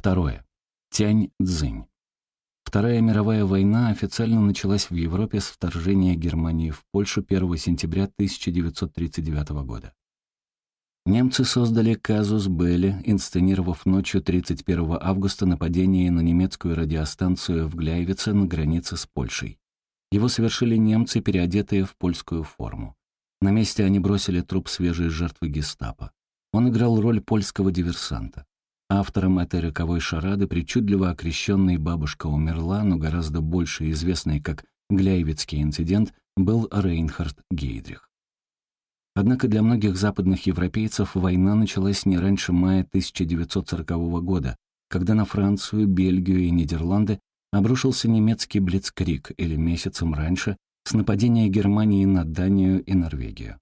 Второе. Тянь-Цзинь. Вторая мировая война официально началась в Европе с вторжения Германии в Польшу 1 сентября 1939 года. Немцы создали казус Белли, инсценировав ночью 31 августа нападение на немецкую радиостанцию в Гляйвице на границе с Польшей. Его совершили немцы, переодетые в польскую форму. На месте они бросили труп свежей жертвы гестапо. Он играл роль польского диверсанта. Автором этой роковой шарады, причудливо окрещенной «Бабушка умерла», но гораздо больше известный как «Гляйвицкий инцидент», был Рейнхард Гейдрих. Однако для многих западных европейцев война началась не раньше мая 1940 года, когда на Францию, Бельгию и Нидерланды обрушился немецкий Блицкрик или месяцем раньше с нападения Германии на Данию и Норвегию.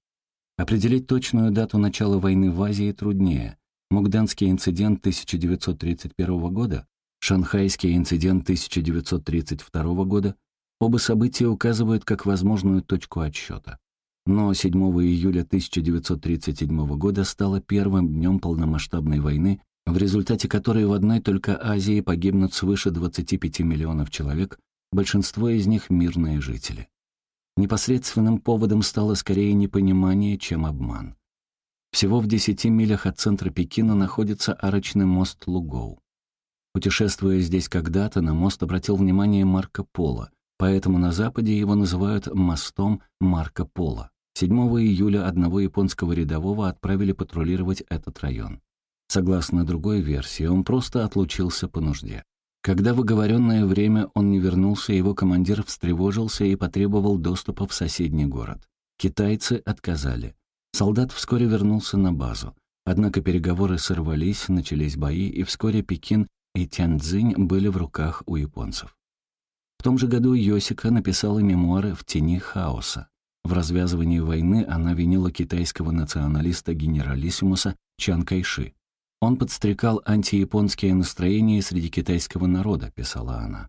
Определить точную дату начала войны в Азии труднее, Мугданский инцидент 1931 года, Шанхайский инцидент 1932 года, оба события указывают как возможную точку отсчета. Но 7 июля 1937 года стало первым днем полномасштабной войны, в результате которой в одной только Азии погибнут свыше 25 миллионов человек, большинство из них мирные жители. Непосредственным поводом стало скорее непонимание, чем обман. Всего в десяти милях от центра Пекина находится арочный мост Лугоу. Путешествуя здесь когда-то, на мост обратил внимание Марко Поло, поэтому на Западе его называют мостом Марко Поло. 7 июля одного японского рядового отправили патрулировать этот район. Согласно другой версии, он просто отлучился по нужде. Когда в оговоренное время он не вернулся, его командир встревожился и потребовал доступа в соседний город. Китайцы отказали. Солдат вскоре вернулся на базу. Однако переговоры сорвались, начались бои, и вскоре Пекин и Тяньцзинь были в руках у японцев. В том же году Йосика написала мемуары «В тени хаоса». В развязывании войны она винила китайского националиста-генералиссимуса Чан Кайши. «Он подстрекал антияпонские настроения среди китайского народа», — писала она.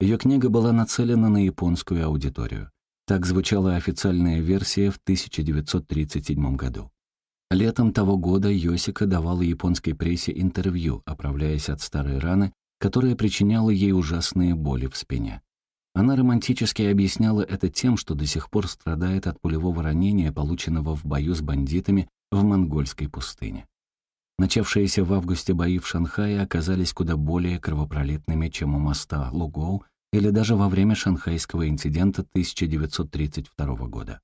Ее книга была нацелена на японскую аудиторию. Так звучала официальная версия в 1937 году. Летом того года Йосика давала японской прессе интервью, оправляясь от старой раны, которая причиняла ей ужасные боли в спине. Она романтически объясняла это тем, что до сих пор страдает от пулевого ранения, полученного в бою с бандитами в монгольской пустыне. Начавшиеся в августе бои в Шанхае оказались куда более кровопролитными, чем у моста Лугоу или даже во время шанхайского инцидента 1932 года.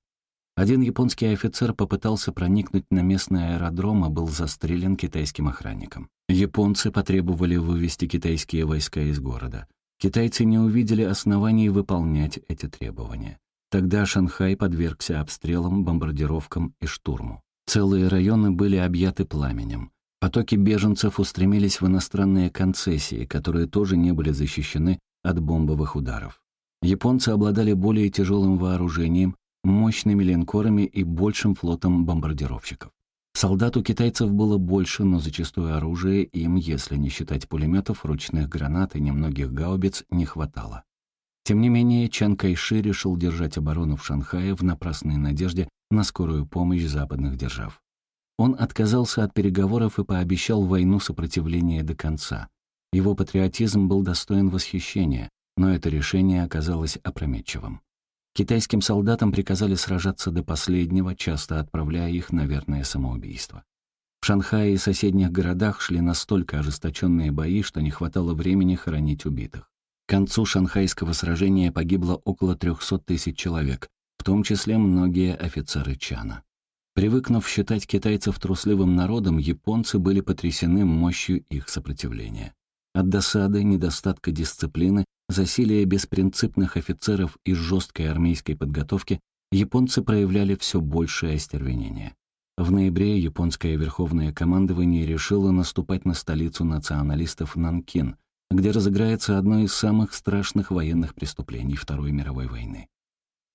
Один японский офицер попытался проникнуть на местный аэродром и был застрелен китайским охранником. Японцы потребовали вывести китайские войска из города. Китайцы не увидели оснований выполнять эти требования. Тогда Шанхай подвергся обстрелам, бомбардировкам и штурму. Целые районы были объяты пламенем. Потоки беженцев устремились в иностранные концессии, которые тоже не были защищены от бомбовых ударов. Японцы обладали более тяжелым вооружением, мощными линкорами и большим флотом бомбардировщиков. Солдат у китайцев было больше, но зачастую оружия им, если не считать пулеметов, ручных гранат и немногих гаубиц, не хватало. Тем не менее, Чан Кайши решил держать оборону в Шанхае в напрасной надежде на скорую помощь западных держав. Он отказался от переговоров и пообещал войну сопротивления до конца. Его патриотизм был достоин восхищения, но это решение оказалось опрометчивым. Китайским солдатам приказали сражаться до последнего, часто отправляя их на верное самоубийство. В Шанхае и соседних городах шли настолько ожесточенные бои, что не хватало времени хоронить убитых. К концу шанхайского сражения погибло около 300 тысяч человек, в том числе многие офицеры Чана. Привыкнув считать китайцев трусливым народом, японцы были потрясены мощью их сопротивления. От досады, недостатка дисциплины, засилия беспринципных офицеров и жесткой армейской подготовки японцы проявляли все большее остервенение. В ноябре японское верховное командование решило наступать на столицу националистов Нанкин, где разыграется одно из самых страшных военных преступлений Второй мировой войны.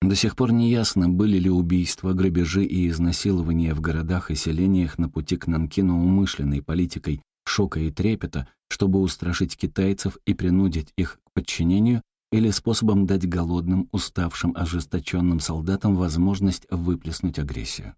До сих пор не ясно, были ли убийства, грабежи и изнасилования в городах и селениях на пути к Нанкину умышленной политикой шока и трепета, чтобы устрашить китайцев и принудить их к подчинению, или способом дать голодным, уставшим, ожесточенным солдатам возможность выплеснуть агрессию.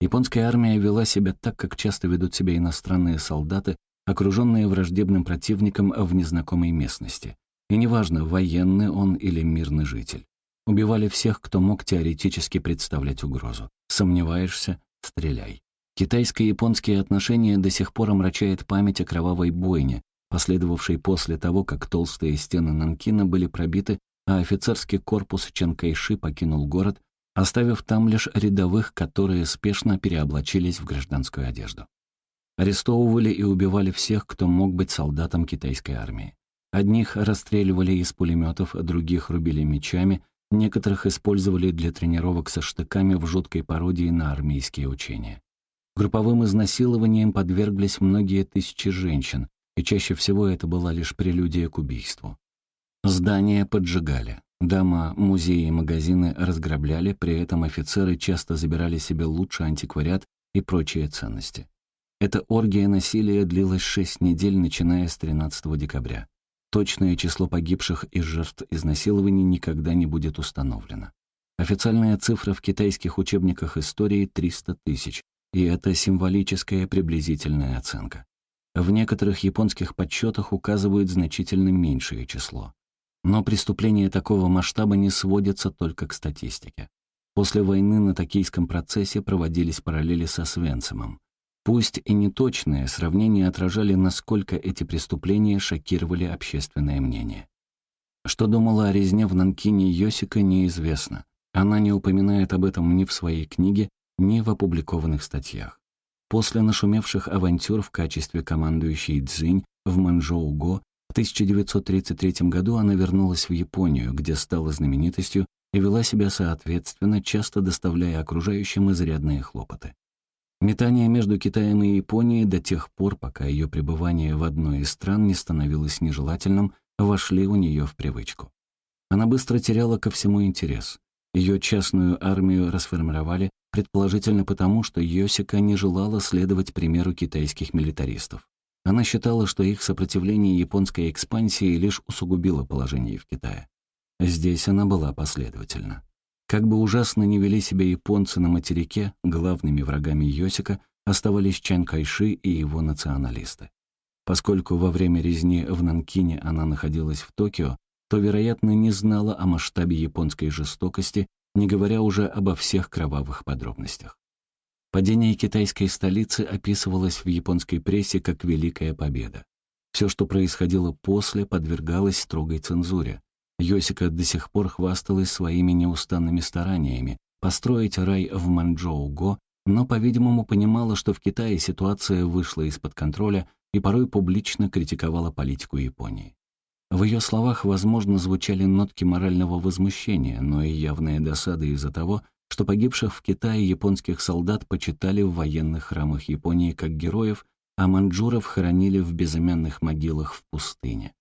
Японская армия вела себя так, как часто ведут себя иностранные солдаты, окруженные враждебным противником в незнакомой местности. И неважно, военный он или мирный житель. Убивали всех, кто мог теоретически представлять угрозу. Сомневаешься — стреляй. Китайско-японские отношения до сих пор омрачает память о кровавой бойне, последовавшей после того, как толстые стены Нанкина были пробиты, а офицерский корпус Чанкайши покинул город, оставив там лишь рядовых, которые спешно переоблачились в гражданскую одежду. Арестовывали и убивали всех, кто мог быть солдатом китайской армии. Одних расстреливали из пулеметов, других рубили мечами, некоторых использовали для тренировок со штыками в жуткой пародии на армейские учения. Групповым изнасилованием подверглись многие тысячи женщин, и чаще всего это была лишь прелюдия к убийству. Здания поджигали, дома, музеи и магазины разграбляли, при этом офицеры часто забирали себе лучший антиквариат и прочие ценности. Эта оргия насилия длилась шесть недель, начиная с 13 декабря. Точное число погибших и жертв изнасилований никогда не будет установлено. Официальная цифра в китайских учебниках истории — 300 тысяч, и это символическая приблизительная оценка. В некоторых японских подсчетах указывают значительно меньшее число. Но преступления такого масштаба не сводятся только к статистике. После войны на токийском процессе проводились параллели со Свенцемом. Пусть и неточные, сравнения отражали, насколько эти преступления шокировали общественное мнение. Что думала о резне в Нанкине Йосика, неизвестно. Она не упоминает об этом ни в своей книге, ни в опубликованных статьях. После нашумевших авантюр в качестве командующей Цзинь в Манчжоу-Го в 1933 году она вернулась в Японию, где стала знаменитостью и вела себя соответственно, часто доставляя окружающим изрядные хлопоты. Метание между Китаем и Японией до тех пор, пока ее пребывание в одной из стран не становилось нежелательным, вошли у нее в привычку. Она быстро теряла ко всему интерес. Ее частную армию расформировали, предположительно потому, что Йосика не желала следовать примеру китайских милитаристов. Она считала, что их сопротивление японской экспансии лишь усугубило положение в Китае. Здесь она была последовательна. Как бы ужасно ни вели себя японцы на материке, главными врагами Йосика оставались Чан Кайши и его националисты. Поскольку во время резни в Нанкине она находилась в Токио, то, вероятно, не знала о масштабе японской жестокости, не говоря уже обо всех кровавых подробностях. Падение китайской столицы описывалось в японской прессе как великая победа. Все, что происходило после, подвергалось строгой цензуре. Йосика до сих пор хвасталась своими неустанными стараниями построить рай в Манчжоу-Го, но, по-видимому, понимала, что в Китае ситуация вышла из-под контроля и порой публично критиковала политику Японии. В ее словах, возможно, звучали нотки морального возмущения, но и явная досада из-за того, что погибших в Китае японских солдат почитали в военных храмах Японии как героев, а маньчжуров хоронили в безымянных могилах в пустыне.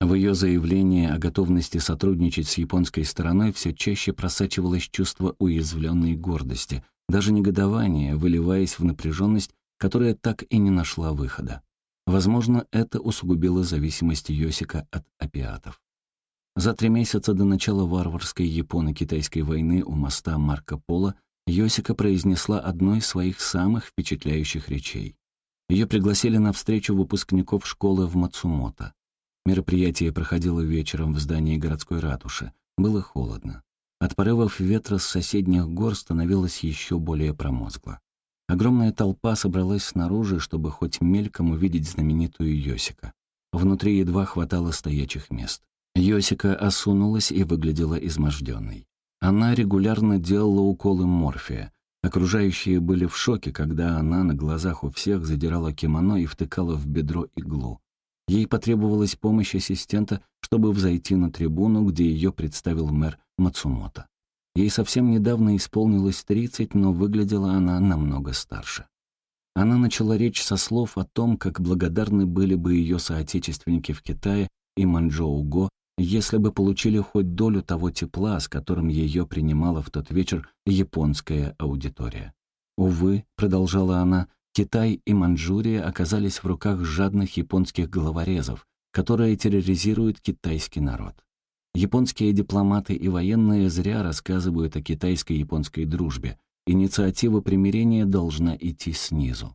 В ее заявлении о готовности сотрудничать с японской стороной все чаще просачивалось чувство уязвленной гордости, даже негодование, выливаясь в напряженность, которая так и не нашла выхода. Возможно, это усугубило зависимость Йосика от опиатов. За три месяца до начала варварской японо-китайской войны у моста Марко Поло Йосика произнесла одну из своих самых впечатляющих речей. Ее пригласили на встречу выпускников школы в Мацумото. Мероприятие проходило вечером в здании городской ратуши. Было холодно. От порывов ветра с соседних гор становилось еще более промозгло. Огромная толпа собралась снаружи, чтобы хоть мельком увидеть знаменитую Йосика. Внутри едва хватало стоячих мест. Йосика осунулась и выглядела изможденной. Она регулярно делала уколы морфия. Окружающие были в шоке, когда она на глазах у всех задирала кимоно и втыкала в бедро иглу. Ей потребовалась помощь ассистента, чтобы взойти на трибуну, где ее представил мэр Мацумото. Ей совсем недавно исполнилось 30, но выглядела она намного старше. Она начала речь со слов о том, как благодарны были бы ее соотечественники в Китае и Манчжоу-Го, если бы получили хоть долю того тепла, с которым ее принимала в тот вечер японская аудитория. «Увы», — продолжала она, Китай и Манчжурия оказались в руках жадных японских головорезов, которые терроризируют китайский народ. Японские дипломаты и военные зря рассказывают о китайско-японской дружбе. Инициатива примирения должна идти снизу.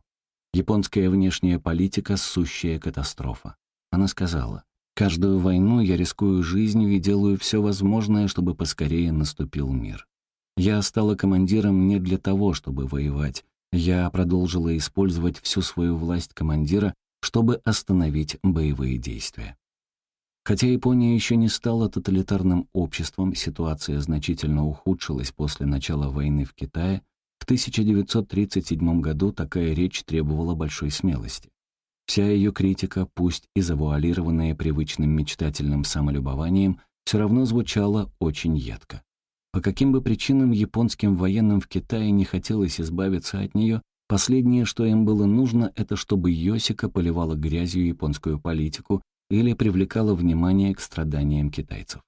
Японская внешняя политика — сущая катастрофа. Она сказала, «Каждую войну я рискую жизнью и делаю все возможное, чтобы поскорее наступил мир. Я стала командиром не для того, чтобы воевать. Я продолжила использовать всю свою власть командира, чтобы остановить боевые действия. Хотя Япония еще не стала тоталитарным обществом, ситуация значительно ухудшилась после начала войны в Китае, в 1937 году такая речь требовала большой смелости. Вся ее критика, пусть и завуалированная привычным мечтательным самолюбованием, все равно звучала очень едко. По каким бы причинам японским военным в Китае не хотелось избавиться от нее, последнее, что им было нужно, это чтобы Йосика поливала грязью японскую политику или привлекала внимание к страданиям китайцев.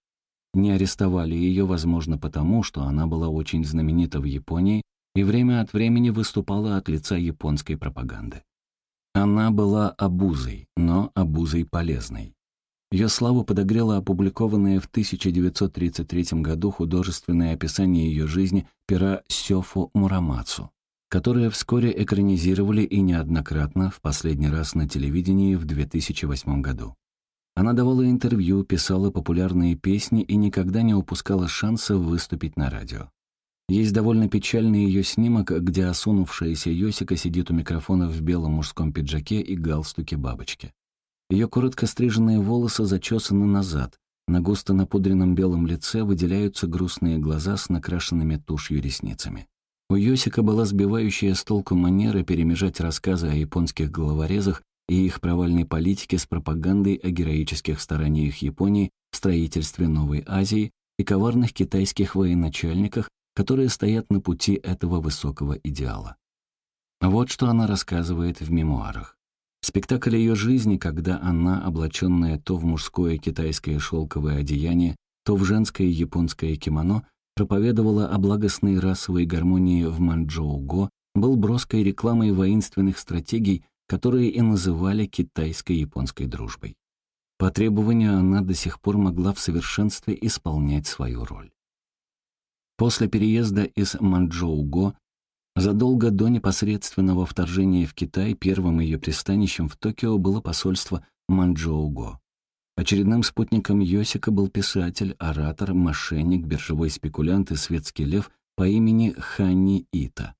Не арестовали ее, возможно, потому, что она была очень знаменита в Японии и время от времени выступала от лица японской пропаганды. Она была обузой, но обузой полезной. Ее славу подогрело опубликованное в 1933 году художественное описание ее жизни пера Сёфу Мурамацу, которое вскоре экранизировали и неоднократно, в последний раз на телевидении в 2008 году. Она давала интервью, писала популярные песни и никогда не упускала шанса выступить на радио. Есть довольно печальный ее снимок, где осунувшаяся Йосика сидит у микрофона в белом мужском пиджаке и галстуке бабочки. Ее коротко стриженные волосы зачесаны назад. На густо напудренном белом лице выделяются грустные глаза с накрашенными тушью ресницами. У Йосика была сбивающая с толку манера перемежать рассказы о японских головорезах и их провальной политике с пропагандой о героических стараниях Японии в строительстве Новой Азии и коварных китайских военачальниках, которые стоят на пути этого высокого идеала. Вот что она рассказывает в мемуарах. Спектакль ее жизни, когда она, облаченная то в мужское китайское шелковое одеяние, то в женское японское кимоно, проповедовала о благостной расовой гармонии в Манчжоу-го, был броской рекламой воинственных стратегий, которые и называли китайско-японской дружбой. По требованию она до сих пор могла в совершенстве исполнять свою роль. После переезда из Манчжоу-го Задолго до непосредственного вторжения в Китай первым ее пристанищем в Токио было посольство Манчжоуго. Очередным спутником Йосика был писатель, оратор, мошенник, биржевой спекулянт и светский лев по имени Хани Ита.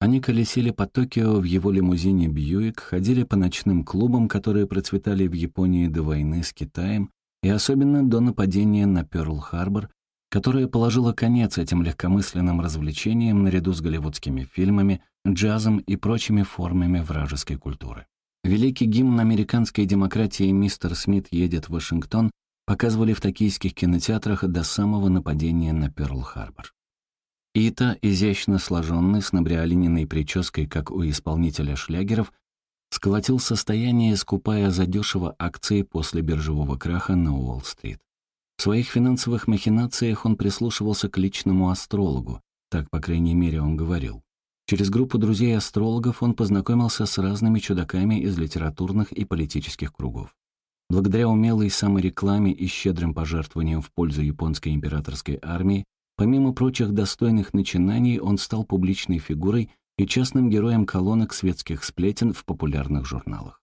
Они колесили по Токио в его лимузине Бьюик, ходили по ночным клубам, которые процветали в Японии до войны с Китаем, и особенно до нападения на Пёрл-Харбор которая положила конец этим легкомысленным развлечениям наряду с голливудскими фильмами, джазом и прочими формами вражеской культуры. Великий гимн американской демократии «Мистер Смит едет в Вашингтон» показывали в токийских кинотеатрах до самого нападения на Пёрл-Харбор. Ита, изящно сложенный, с набриолининой прической, как у исполнителя шлягеров, сколотил состояние, скупая задешево акции после биржевого краха на Уолл-стрит. В своих финансовых махинациях он прислушивался к личному астрологу, так, по крайней мере, он говорил. Через группу друзей-астрологов он познакомился с разными чудаками из литературных и политических кругов. Благодаря умелой саморекламе и щедрым пожертвованиям в пользу японской императорской армии, помимо прочих достойных начинаний, он стал публичной фигурой и частным героем колонок светских сплетен в популярных журналах.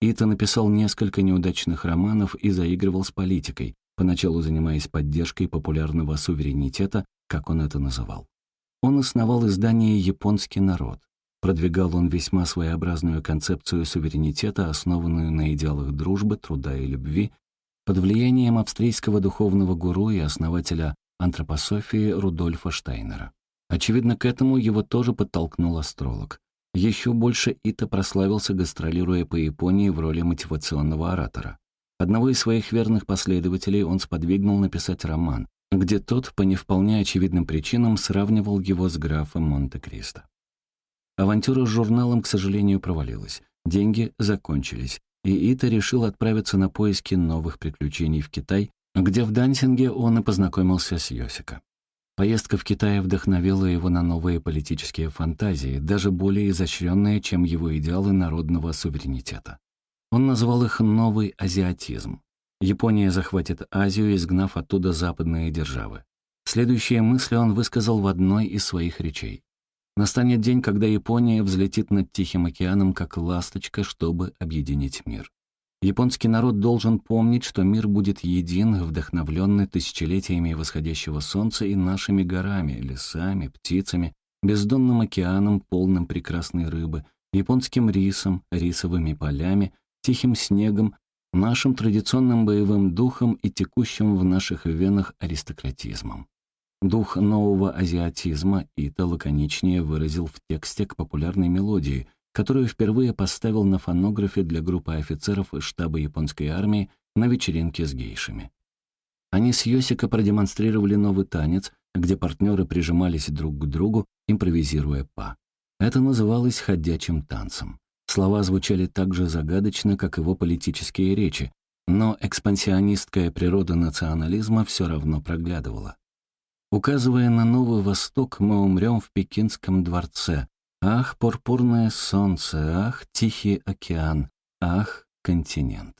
Ита написал несколько неудачных романов и заигрывал с политикой, поначалу занимаясь поддержкой популярного суверенитета, как он это называл. Он основал издание «Японский народ». Продвигал он весьма своеобразную концепцию суверенитета, основанную на идеалах дружбы, труда и любви, под влиянием австрийского духовного гуру и основателя антропософии Рудольфа Штайнера. Очевидно, к этому его тоже подтолкнул астролог. Еще больше Ита прославился, гастролируя по Японии в роли мотивационного оратора. Одного из своих верных последователей он сподвигнул написать роман, где тот по не вполне очевидным причинам сравнивал его с графом Монте-Кристо. Авантюра с журналом, к сожалению, провалилась. Деньги закончились, и Ита решил отправиться на поиски новых приключений в Китай, где в Дансинге он и познакомился с Йосика. Поездка в Китай вдохновила его на новые политические фантазии, даже более изощренные, чем его идеалы народного суверенитета. Он назвал их «новый азиатизм». Япония захватит Азию, изгнав оттуда западные державы. Следующие мысли он высказал в одной из своих речей. Настанет день, когда Япония взлетит над Тихим океаном, как ласточка, чтобы объединить мир. Японский народ должен помнить, что мир будет един, вдохновленный тысячелетиями восходящего солнца и нашими горами, лесами, птицами, бездонным океаном, полным прекрасной рыбы, японским рисом, рисовыми полями, тихим снегом, нашим традиционным боевым духом и текущим в наших венах аристократизмом. Дух нового азиатизма Ита лаконичнее выразил в тексте к популярной мелодии, которую впервые поставил на фонографе для группы офицеров из штаба японской армии на вечеринке с гейшами. Они с Йосика продемонстрировали новый танец, где партнеры прижимались друг к другу, импровизируя па. Это называлось «ходячим танцем». Слова звучали так же загадочно, как его политические речи, но экспансионистская природа национализма все равно проглядывала. Указывая на Новый Восток, мы умрем в Пекинском дворце, Ах, пурпурное солнце, ах, тихий океан, ах, континент.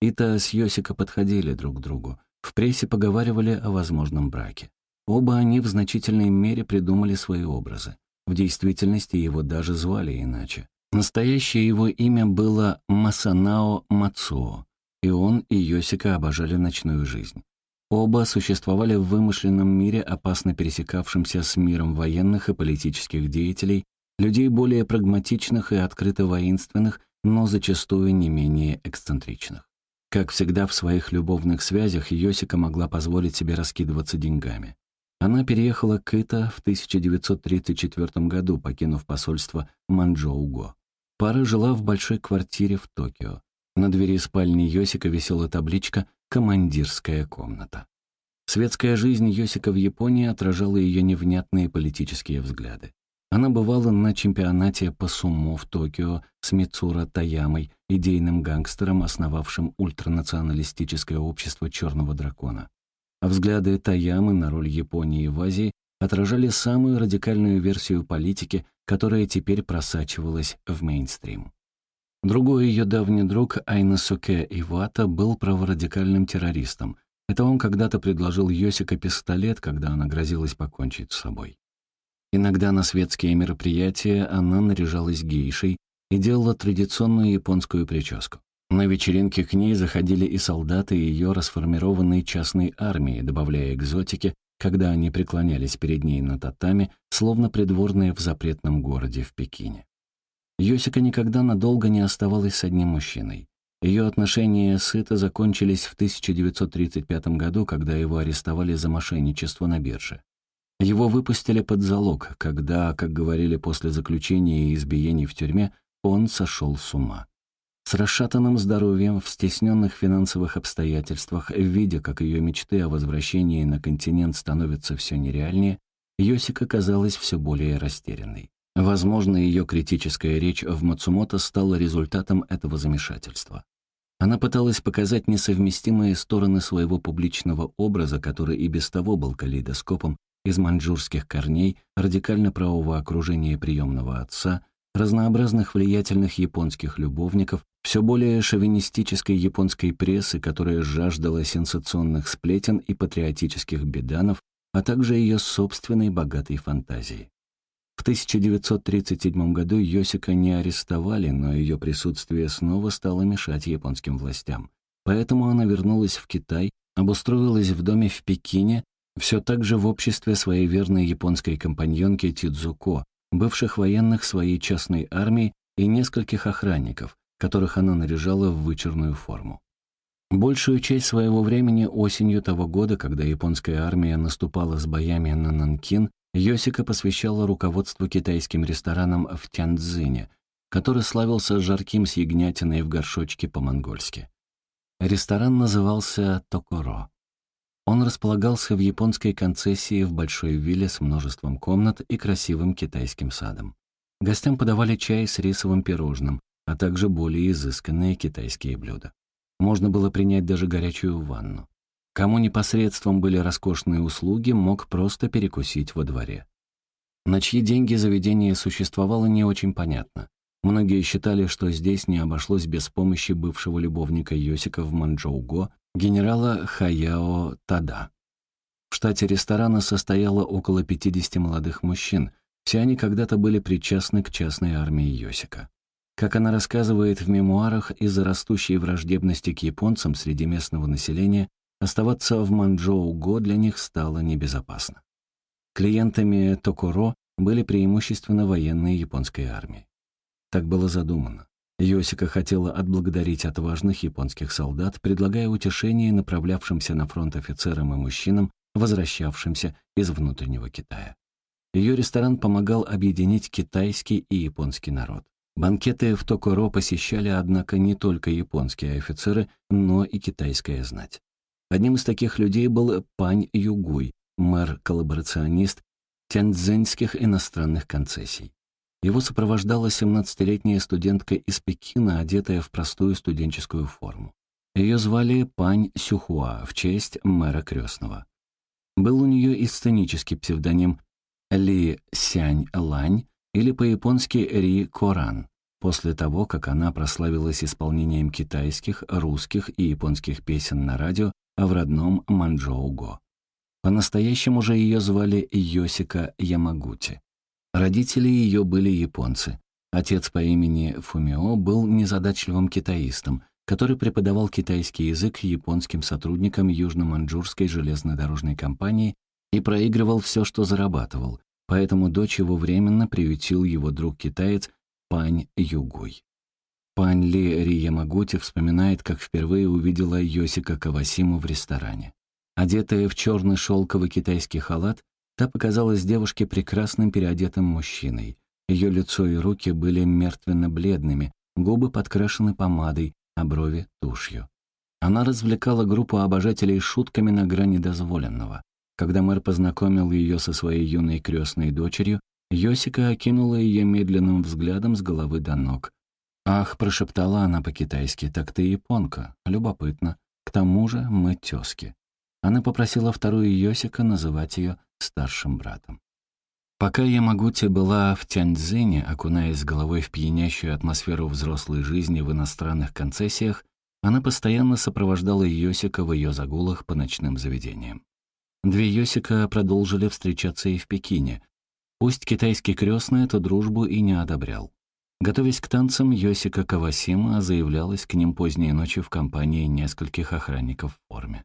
Ита с Йосика подходили друг к другу. В прессе поговаривали о возможном браке. Оба они в значительной мере придумали свои образы. В действительности его даже звали иначе. Настоящее его имя было Масанао Мацуо, и он и Йосика обожали ночную жизнь. Оба существовали в вымышленном мире, опасно пересекавшемся с миром военных и политических деятелей, людей более прагматичных и открыто воинственных, но зачастую не менее эксцентричных. Как всегда в своих любовных связях Йосика могла позволить себе раскидываться деньгами. Она переехала к Ита в 1934 году, покинув посольство Манчжоуго. Пара жила в большой квартире в Токио. На двери спальни Йосика висела табличка «Командирская комната». Светская жизнь Йосика в Японии отражала ее невнятные политические взгляды. Она бывала на чемпионате по сумо в Токио с Мицура Таямой, идейным гангстером, основавшим ультранационалистическое общество «Черного дракона». А взгляды Таямы на роль Японии в Азии отражали самую радикальную версию политики, которая теперь просачивалась в мейнстрим. Другой ее давний друг Айнасуке Ивата был праворадикальным террористом. Это он когда-то предложил Йосика пистолет, когда она грозилась покончить с собой. Иногда на светские мероприятия она наряжалась гейшей и делала традиционную японскую прическу. На вечеринке к ней заходили и солдаты ее расформированной частной армии, добавляя экзотики, когда они преклонялись перед ней на татами, словно придворные в запретном городе в Пекине. Йосика никогда надолго не оставалась с одним мужчиной. Ее отношения с Ито закончились в 1935 году, когда его арестовали за мошенничество на бирже. Его выпустили под залог, когда, как говорили после заключения и избиений в тюрьме, он сошел с ума. С расшатанным здоровьем, в стесненных финансовых обстоятельствах, видя, как ее мечты о возвращении на континент становятся все нереальнее, Йосика казалась все более растерянной. Возможно, ее критическая речь в Мацумото стала результатом этого замешательства. Она пыталась показать несовместимые стороны своего публичного образа, который и без того был калейдоскопом из маньчжурских корней, радикально-правого окружения приемного отца, разнообразных влиятельных японских любовников, все более шовинистической японской прессы, которая жаждала сенсационных сплетен и патриотических беданов, а также ее собственной богатой фантазии. В 1937 году Йосика не арестовали, но ее присутствие снова стало мешать японским властям. Поэтому она вернулась в Китай, обустроилась в доме в Пекине все так же в обществе своей верной японской компаньонки Тидзуко, бывших военных своей частной армии и нескольких охранников, которых она наряжала в вычурную форму. Большую часть своего времени осенью того года, когда японская армия наступала с боями на Нанкин, Йосика посвящала руководству китайским рестораном в Тяньцзине, который славился жарким с ягнятиной в горшочке по-монгольски. Ресторан назывался «Токоро». Он располагался в японской концессии в большой вилле с множеством комнат и красивым китайским садом. Гостям подавали чай с рисовым пирожным, а также более изысканные китайские блюда. Можно было принять даже горячую ванну. Кому непосредством были роскошные услуги, мог просто перекусить во дворе. На чьи деньги заведение существовало не очень понятно. Многие считали, что здесь не обошлось без помощи бывшего любовника Йосика в Манчжоуго генерала Хаяо Тада. В штате ресторана состояло около 50 молодых мужчин, Все они когда-то были причастны к частной армии Йосика. Как она рассказывает в мемуарах, из-за растущей враждебности к японцам среди местного населения оставаться в Манчжоу-го для них стало небезопасно. Клиентами Токуро были преимущественно военные японской армии. Так было задумано. Йосика хотела отблагодарить отважных японских солдат, предлагая утешение направлявшимся на фронт офицерам и мужчинам, возвращавшимся из внутреннего Китая. Ее ресторан помогал объединить китайский и японский народ. Банкеты в Токоро посещали, однако, не только японские офицеры, но и китайская знать. Одним из таких людей был Пань Югуй, мэр-коллаборационист тяньцзинских иностранных концессий. Его сопровождала 17-летняя студентка из Пекина, одетая в простую студенческую форму. Ее звали Пань Сюхуа в честь мэра крестного. Был у нее и сценический псевдоним Ли Сянь Лань или по-японски Ри Коран, после того, как она прославилась исполнением китайских, русских и японских песен на радио в родном Манчжоу-го. По-настоящему же ее звали Йосика Ямагути. Родители ее были японцы. Отец по имени Фумио был незадачливым китаистом, который преподавал китайский язык японским сотрудникам Южно-Манчжурской железнодорожной компании и проигрывал все, что зарабатывал, поэтому дочь его временно приютил его друг-китаец Пань Югуй. Пань Ли Ри Ямагути вспоминает, как впервые увидела Йосика Кавасиму в ресторане. Одетая в черный шелковый китайский халат, Та показалась девушке прекрасным переодетым мужчиной. Ее лицо и руки были мертвенно-бледными, губы подкрашены помадой, а брови — тушью. Она развлекала группу обожателей шутками на грани дозволенного. Когда мэр познакомил ее со своей юной крестной дочерью, Йосика окинула ее медленным взглядом с головы до ног. «Ах», — прошептала она по-китайски, — «так ты японка. Любопытно. К тому же мы тёзки». Она попросила вторую Йосика называть ее старшим братом. Пока Ямагути была в Тяньцзине, окунаясь головой в пьянящую атмосферу взрослой жизни в иностранных концессиях, она постоянно сопровождала Йосика в ее загулах по ночным заведениям. Две Йосика продолжили встречаться и в Пекине. Пусть китайский крестный эту дружбу и не одобрял. Готовясь к танцам, Йосика Кавасима заявлялась к ним поздней ночью в компании нескольких охранников в форме.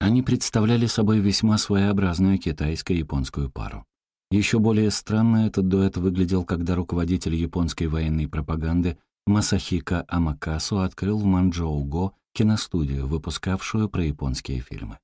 Они представляли собой весьма своеобразную китайско-японскую пару. Еще более странно этот дуэт выглядел, когда руководитель японской военной пропаганды Масахика Амакасу открыл в Манчжоу-го киностудию, выпускавшую про японские фильмы.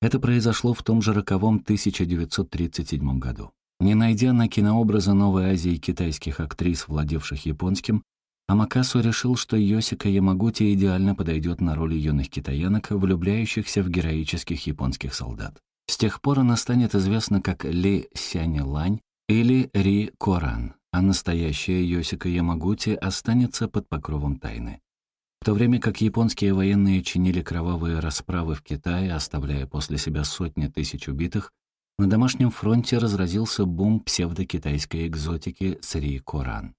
Это произошло в том же роковом 1937 году. Не найдя на кинообразы Новой Азии китайских актрис, владевших японским, Амакасу решил, что Йосика Ямагути идеально подойдет на роль юных китаянок, влюбляющихся в героических японских солдат. С тех пор она станет известна как Ли Сянь Лань или Ри Коран, а настоящая Йосика Ямагути останется под покровом тайны. В то время как японские военные чинили кровавые расправы в Китае, оставляя после себя сотни тысяч убитых, на домашнем фронте разразился бум псевдокитайской экзотики с Ри Коран.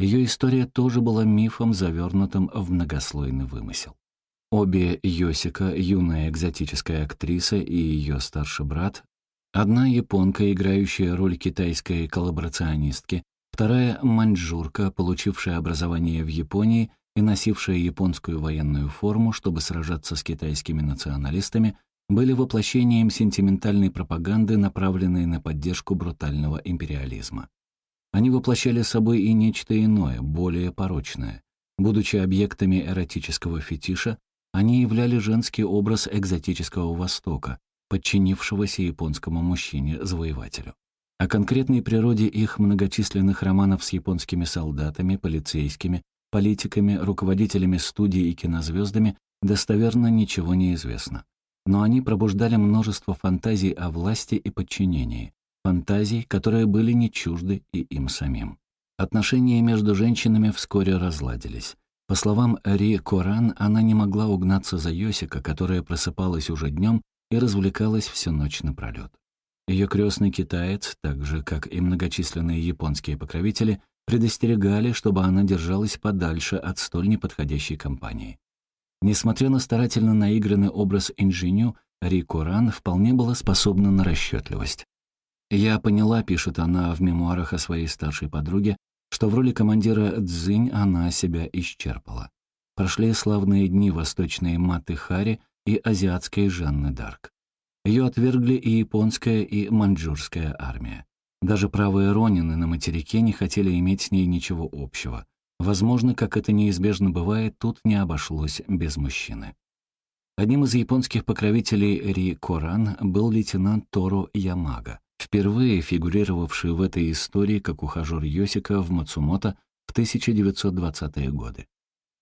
Ее история тоже была мифом, завернутым в многослойный вымысел. Обе Йосика, юная экзотическая актриса и ее старший брат, одна японка, играющая роль китайской коллаборационистки, вторая маньчжурка, получившая образование в Японии и носившая японскую военную форму, чтобы сражаться с китайскими националистами, были воплощением сентиментальной пропаганды, направленной на поддержку брутального империализма. Они воплощали собой и нечто иное, более порочное. Будучи объектами эротического фетиша, они являли женский образ экзотического Востока, подчинившегося японскому мужчине-завоевателю. О конкретной природе их многочисленных романов с японскими солдатами, полицейскими, политиками, руководителями студий и кинозвездами достоверно ничего не известно. Но они пробуждали множество фантазий о власти и подчинении, фантазий, которые были не чужды и им самим. Отношения между женщинами вскоре разладились. По словам Ри Коран, она не могла угнаться за Йосика, которая просыпалась уже днем и развлекалась всю ночь напролет. Ее крестный китаец, так же, как и многочисленные японские покровители, предостерегали, чтобы она держалась подальше от столь неподходящей компании. Несмотря на старательно наигранный образ инженю, Ри Коран вполне была способна на расчетливость. «Я поняла», — пишет она в мемуарах о своей старшей подруге, что в роли командира Цзинь она себя исчерпала. Прошли славные дни восточной Маты Хари и азиатской Жанны Дарк. Ее отвергли и японская, и маньчжурская армия. Даже правые ронины на материке не хотели иметь с ней ничего общего. Возможно, как это неизбежно бывает, тут не обошлось без мужчины. Одним из японских покровителей Ри Коран был лейтенант Тору Ямага, впервые фигурировавший в этой истории как ухажер Йосика в Мацумото в 1920-е годы.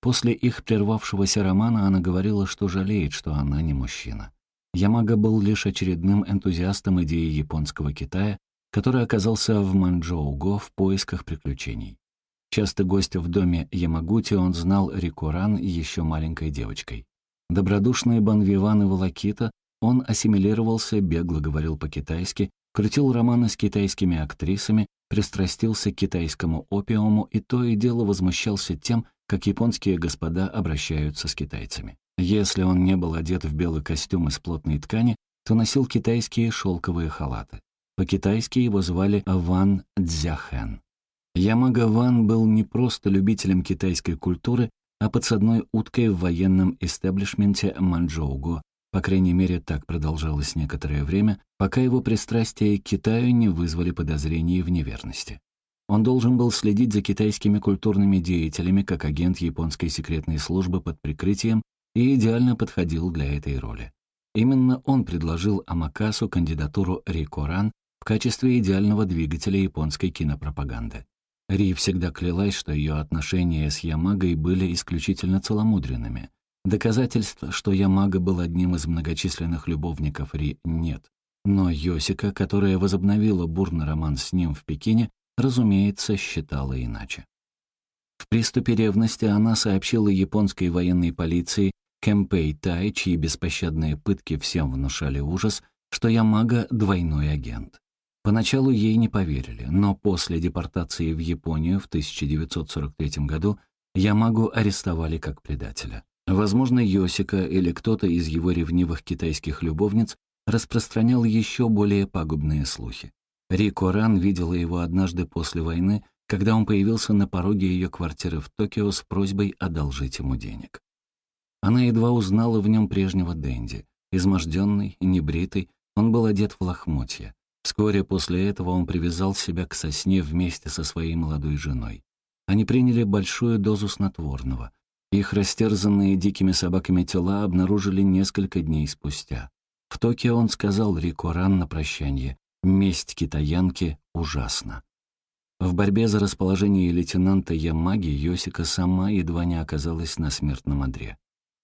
После их прервавшегося романа она говорила, что жалеет, что она не мужчина. Ямага был лишь очередным энтузиастом идеи японского Китая, который оказался в Манчжоу-го в поисках приключений. Часто гостя в доме Ямагути он знал Рикуран еще маленькой девочкой. Добродушный Банвиван и Волокита, он ассимилировался, бегло говорил по-китайски, крутил романы с китайскими актрисами, пристрастился к китайскому опиуму и то и дело возмущался тем, как японские господа обращаются с китайцами. Если он не был одет в белый костюм из плотной ткани, то носил китайские шелковые халаты. По-китайски его звали Ван Цзяхэн. Ямага Ван был не просто любителем китайской культуры, а подсадной уткой в военном истеблишменте Манчжоуго. По крайней мере, так продолжалось некоторое время, пока его пристрастия к Китаю не вызвали подозрений в неверности. Он должен был следить за китайскими культурными деятелями как агент японской секретной службы под прикрытием и идеально подходил для этой роли. Именно он предложил Амакасу кандидатуру Рикоран в качестве идеального двигателя японской кинопропаганды. Ри всегда клялась, что ее отношения с Ямагой были исключительно целомудренными. Доказательств, что Ямага был одним из многочисленных любовников Ри, нет. Но Йосика, которая возобновила бурный роман с ним в Пекине, разумеется, считала иначе. В приступе ревности она сообщила японской военной полиции Кэмпэй Тай, чьи беспощадные пытки всем внушали ужас, что Ямага — двойной агент. Поначалу ей не поверили, но после депортации в Японию в 1943 году Ямагу арестовали как предателя. Возможно, Йосика или кто-то из его ревнивых китайских любовниц распространял еще более пагубные слухи. Рико Ран видела его однажды после войны, когда он появился на пороге ее квартиры в Токио с просьбой одолжить ему денег. Она едва узнала в нем прежнего Дэнди. Изможденный, небритый, он был одет в лохмотья. Вскоре после этого он привязал себя к сосне вместе со своей молодой женой. Они приняли большую дозу снотворного. Их растерзанные дикими собаками тела обнаружили несколько дней спустя. В Токио он сказал Рико Ран на прощание «Месть китаянки ужасна». В борьбе за расположение лейтенанта Ямаги Йосика сама едва не оказалась на смертном одре.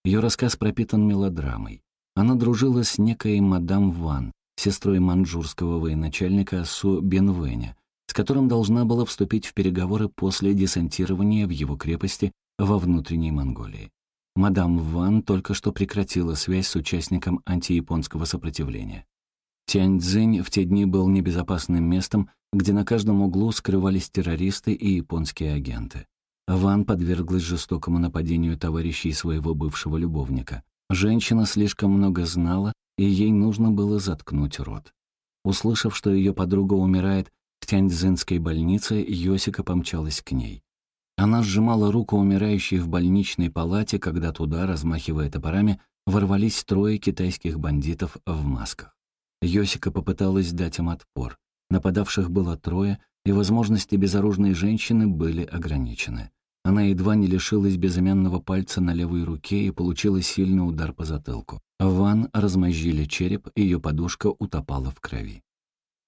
Ее рассказ пропитан мелодрамой. Она дружила с некой мадам Ван, сестрой манчжурского военачальника Су Бенвэня, с которым должна была вступить в переговоры после десантирования в его крепости во внутренней Монголии. Мадам Ван только что прекратила связь с участником антияпонского сопротивления. Тяньцзинь в те дни был небезопасным местом, где на каждом углу скрывались террористы и японские агенты. Ван подверглась жестокому нападению товарищей своего бывшего любовника. Женщина слишком много знала и ей нужно было заткнуть рот. Услышав, что ее подруга умирает в Тяньцзинской больнице, Йосика помчалась к ней. Она сжимала руку умирающей в больничной палате, когда туда, размахивая топорами, ворвались трое китайских бандитов в масках. Йосика попыталась дать им отпор. Нападавших было трое, и возможности безоружной женщины были ограничены. Она едва не лишилась безымянного пальца на левой руке и получила сильный удар по затылку. Ван размозжили череп, ее подушка утопала в крови.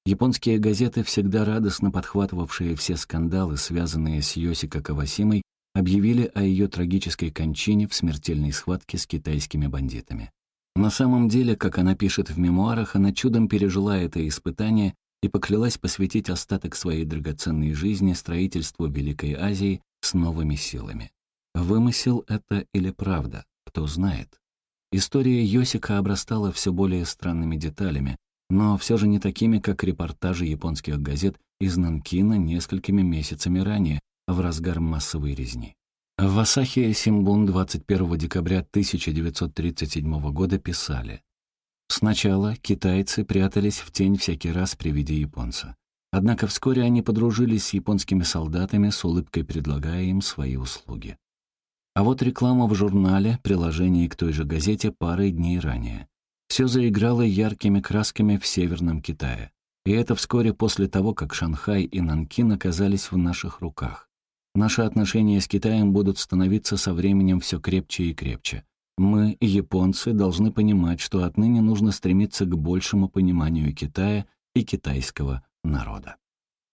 Японские газеты, всегда радостно подхватывавшие все скандалы, связанные с Йосика Кавасимой, объявили о ее трагической кончине в смертельной схватке с китайскими бандитами. На самом деле, как она пишет в мемуарах, она чудом пережила это испытание и поклялась посвятить остаток своей драгоценной жизни строительству Великой Азии с новыми силами. Вымысел это или правда, кто знает. История Йосика обрастала все более странными деталями, но все же не такими, как репортажи японских газет из Нанкина несколькими месяцами ранее, в разгар массовой резни. В Асахе Симбун 21 декабря 1937 года писали Сначала китайцы прятались в тень всякий раз при виде японца. Однако вскоре они подружились с японскими солдатами, с улыбкой предлагая им свои услуги. А вот реклама в журнале, приложении к той же газете парой дней ранее. Все заиграло яркими красками в Северном Китае. И это вскоре после того, как Шанхай и Нанкин оказались в наших руках. Наши отношения с Китаем будут становиться со временем все крепче и крепче. Мы, японцы, должны понимать, что отныне нужно стремиться к большему пониманию Китая и китайского народа.